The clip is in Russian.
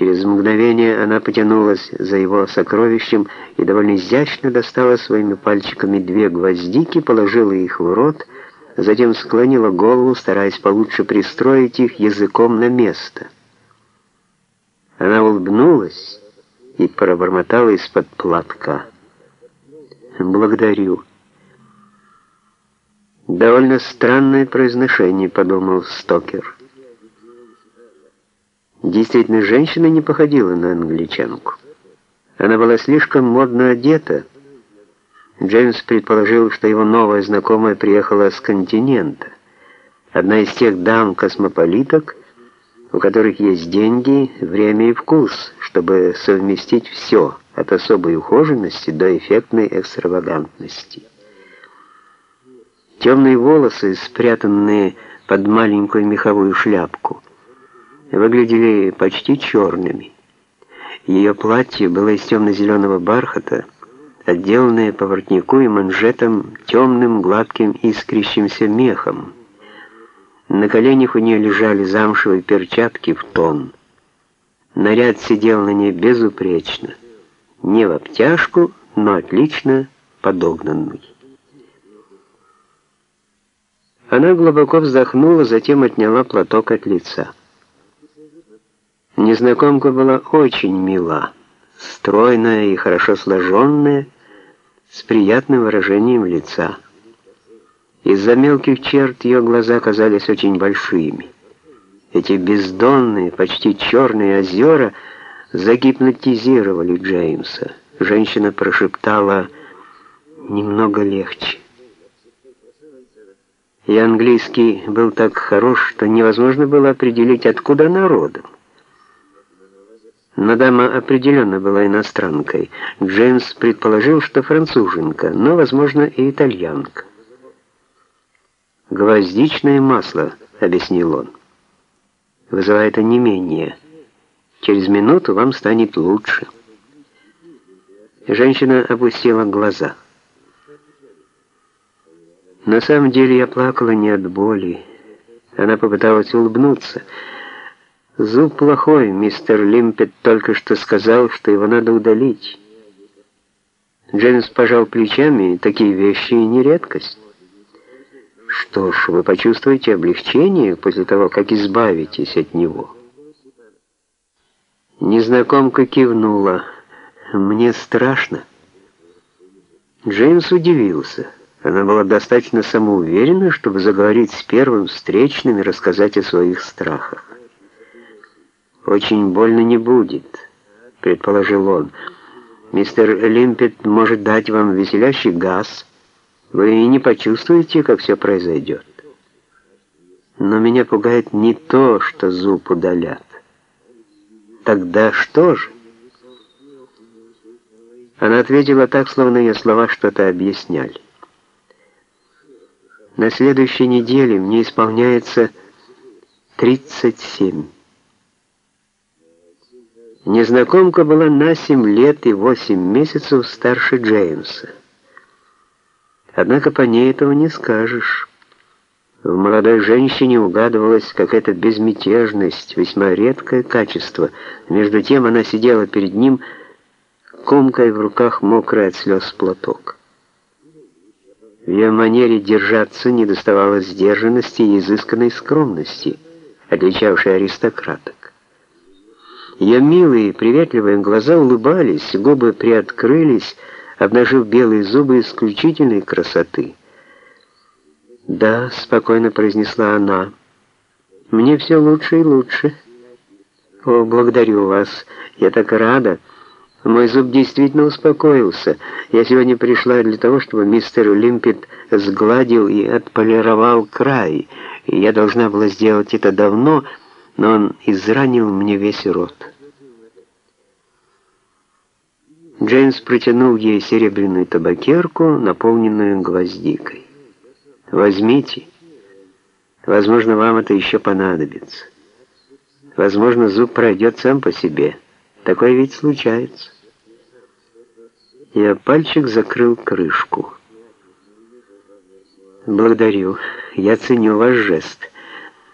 Через мгновение она потянулась за его сокровищем и довольно изящно достала своими пальчиками две гвоздики, положила их в рот, затем склонила голову, стараясь получше пристроить их языком на место. Она улыбнулась и пробормотала из-под платка. «Благодарю». «Довольно странное произношение», — подумал Стокер. Действительно, женщина не походила на англичанку. Она была слишком модно одета. Джеймс предположил, что его новая знакомая приехала с континента. Одна из тех дам-космополиток, у которых есть деньги, время и вкус, чтобы совместить все, от особой ухоженности до эффектной экстравагантности. Темные волосы, спрятанные под маленькую меховую шляпку, выглядели почти черными. Ее платье было из темно-зеленого бархата, отделанное по воротнику и манжетам темным, гладким, искрящимся мехом. На коленях у нее лежали замшевые перчатки в тон. Наряд сидел на ней безупречно, не в обтяжку, но отлично подогнанный. Она глубоко вздохнула, затем отняла платок от лица. Незнакомка была очень мила, стройная и хорошо сложенная, с приятным выражением лица. Из-за мелких черт ее глаза казались очень большими. Эти бездонные, почти черные озера загипнотизировали Джеймса. Женщина прошептала «немного легче». И английский был так хорош, что невозможно было определить, откуда она родом. Но дама определенно была иностранкой. Джеймс предположил, что француженка, но, возможно, и итальянка. «Гвоздичное масло», — объяснил он. «Вызывает онемение. Через минуту вам станет лучше». Женщина опустила глаза. На самом деле я плакала не от боли. Она попыталась улыбнуться. Зуб плохой, мистер Лимпет только что сказал, что его надо удалить. Джеймс пожал плечами, такие вещи и не редкость. Что ж, вы почувствуете облегчение после того, как избавитесь от него. Незнакомка кивнула. Мне страшно. Джеймс удивился. Она была достаточно самоуверена, чтобы заговорить с первым встречным и рассказать о своих страхах. «Очень больно не будет», — предположил он. «Мистер Лимпет может дать вам веселящий газ. Вы и не почувствуете, как все произойдет. Но меня пугает не то, что зуб удалят. Тогда что же?» Она ответила так, словно ее слова что-то объясняли. На следующей неделе мне исполняется 37. Незнакомка была на 7 лет и 8 месяцев старше Джеймса. Однако по ней этого не скажешь. В молодой женщине угадывалась какая-то безмятежность, весьма редкое качество. Между тем она сидела перед ним, комкой в руках мокрый от слез платок. В ее манере держаться не доставало сдержанности и изысканной скромности, отличавшей аристократок. Ее милые, приветливые глаза улыбались, губы приоткрылись, обнажив белые зубы исключительной красоты. «Да», — спокойно произнесла она, — «мне все лучше и лучше». «О, благодарю вас, я так рада». Мой зуб действительно успокоился. Я сегодня пришла для того, чтобы мистер Лимпет сгладил и отполировал край. Я должна была сделать это давно, но он изранил мне весь рот. Джеймс протянул ей серебряную табакерку, наполненную гвоздикой. «Возьмите. Возможно, вам это еще понадобится. Возможно, зуб пройдет сам по себе». Такое ведь случается. Я пальчик закрыл крышку. Благодарю. Я ценю ваш жест.